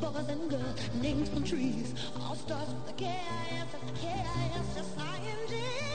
the the the names from trees. All starts with an L,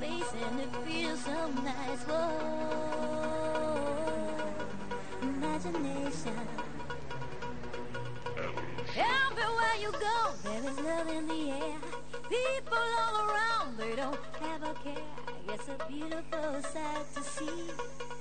face and it feels so nice. Whoa, imagination. Everywhere you go, there is love in the air. People all around, they don't have a care. It's a beautiful sight to see.